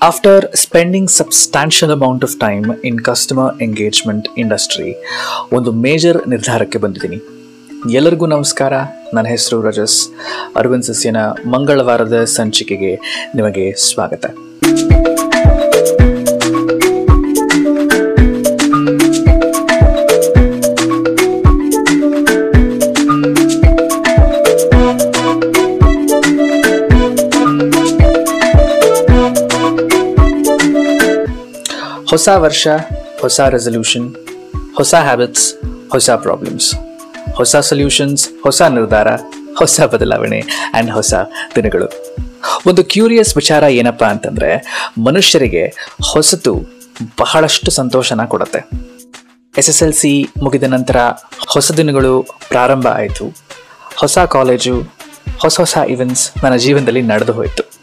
After spending substantial amount of time in customer engagement industry, ಒಂದು major ನಿರ್ಧಾರಕ್ಕೆ ಬಂದಿದ್ದೀನಿ ಎಲ್ಲರಿಗೂ ನಮಸ್ಕಾರ ನನ್ನ ಹೆಸರು ರಜಸ್ ಅರವಿಂದ್ ಸಸ್ಯನ ಮಂಗಳವಾರದ ಸಂಚಿಕೆಗೆ ನಿಮಗೆ ಸ್ವಾಗತ ಹೊಸ ವರ್ಷ, ಹೊಸ ರೆಸಲ್ಯೂಷನ್ ಹೊಸ ಹ್ಯಾಬಿಟ್ಸ್ ಹೊಸ ಪ್ರಾಬ್ಲಮ್ಸ್ ಹೊಸ ಸೊಲ್ಯೂಷನ್ಸ್ ಹೊಸ ನಿರ್ಧಾರ, ಹೊಸ ಬದಲಾವಣೆ ಆ್ಯಂಡ್ ಹೊಸ ದಿನಗಳು. ಒಂದು ಕ್ಯೂರಿಯಸ್ ವಿಚಾರ ಏನಪ್ಪ ಅಂತಂದರೆ, ಮನುಷ್ಯರಿಗೆ ಹೊಸತು ಬಹಳಷ್ಟು ಸಂತೋಷನ ಕೊಡುತ್ತೆ. ಎಸ್ ಎಸ್ ಎಲ್ ಸಿ ಮುಗಿದ ನಂತರ ಹೊಸ ದಿನಗಳು ಪ್ರಾರಂಭ ಆಯಿತು. ಹೊಸ ಕಾಲೇಜು ಹೊಸ ಹೊಸ ಇವೆಂಟ್ಸ್ ನನ್ನ ಜೀವನದಲ್ಲಿ ನಡೆದು ಹೋಯಿತು.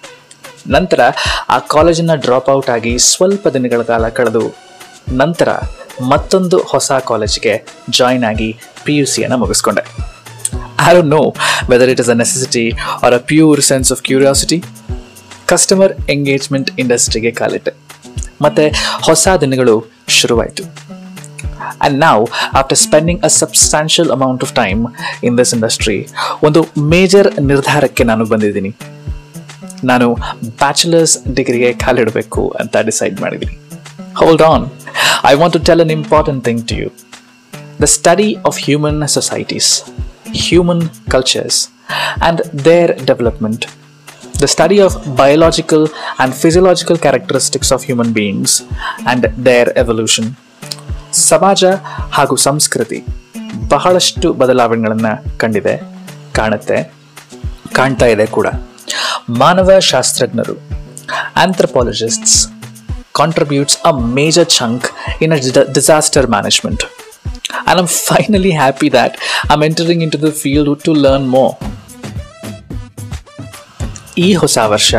ನಂತರ ಆ ಕಾಲೇಜನ್ನ ಡ್ರಾಪ್ ಔಟ್ ಆಗಿ ಸ್ವಲ್ಪ ದಿನಗಳ ಕಾಲ ಕಳೆದು ನಂತರ ಮತ್ತೊಂದು ಹೊಸ ಕಾಲೇಜಿಗೆ ಜಾಯಿನ್ ಆಗಿ ಪಿ ಯು ಸಿಯನ್ನು ಮುಗಿಸ್ಕೊಂಡೆ. I don't know whether it is a necessity or a pure sense of curiosity customer engagement ಇಂಡಸ್ಟ್ರಿಗೆ ಕಾಲಿಟ್ಟೆ. ಮತ್ತು ಹೊಸ ದಿನಗಳು ಶುರುವಾಯಿತು. ಆ್ಯಂಡ್ ನಾವು after spending a substantial amount of time in this industry ಒಂದು ಮೇಜರ್ ನಿರ್ಧಾರಕ್ಕೆ ನಾನು ಬಂದಿದ್ದೀನಿ. ನಾನು ಬ್ಯಾಚುಲರ್ಸ್ ಡಿಗ್ರಿಗೆ ಕಾಲಿಡಬೇಕು ಅಂತ ಡಿಸೈಡ್ ಮಾಡಿದ್ದೀನಿ. Hold on I want to tell an important thing to you the study of human societies human cultures and their development the study of biological and physiological characteristics of human beings and their evolution ಸಮಾಜ ಹಾಗೂ ಸಂಸ್ಕೃತಿ ಬಹಳಷ್ಟು ಬದಲಾವಣೆಗಳನ್ನು ಕಂಡಿದೆ, ಕಾಣುತ್ತೆ, ಕಾಣ್ತಾ ಇದೆ ಕೂಡ. ಮಾನವ ಶಾಸ್ತ್ರಜ್ಞರು anthropologists contributes a major chunk in a disaster management and I'm finally happy that I'm entering into the field to learn more. ಈ ಹೊಸ ವರ್ಷ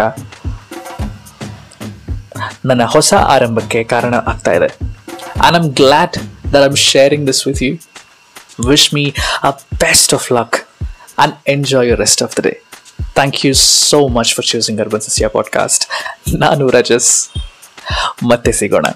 ನನ್ನ ಹೊಸ ಆರಂಭಕ್ಕೆ ಕಾರಣ ಆಗ್ತಾ ಇದೆ and I'm glad that I'm sharing this with you wish me a best of luck and enjoy your rest of the day thank you so much for choosing urban Sasya podcast ನಾನು ರಜಸ್ ಮತ್ತೆ ಸಿಗೋಣ